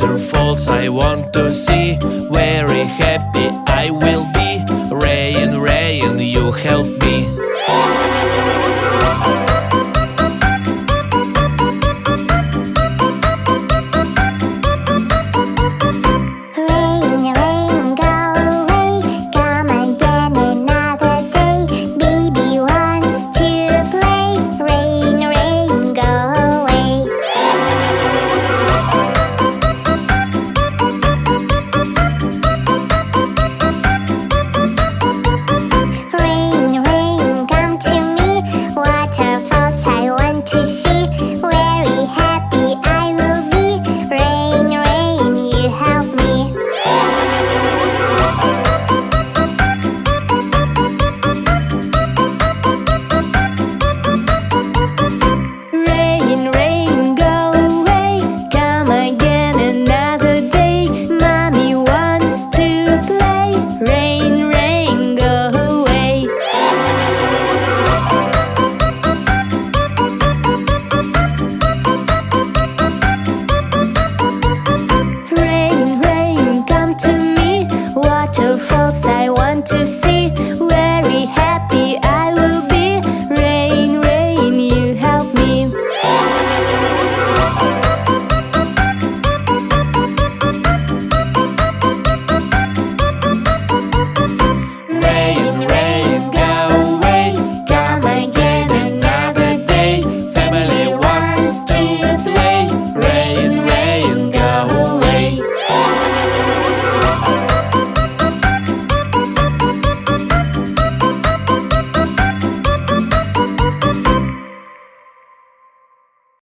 waterfalls I want to see. to see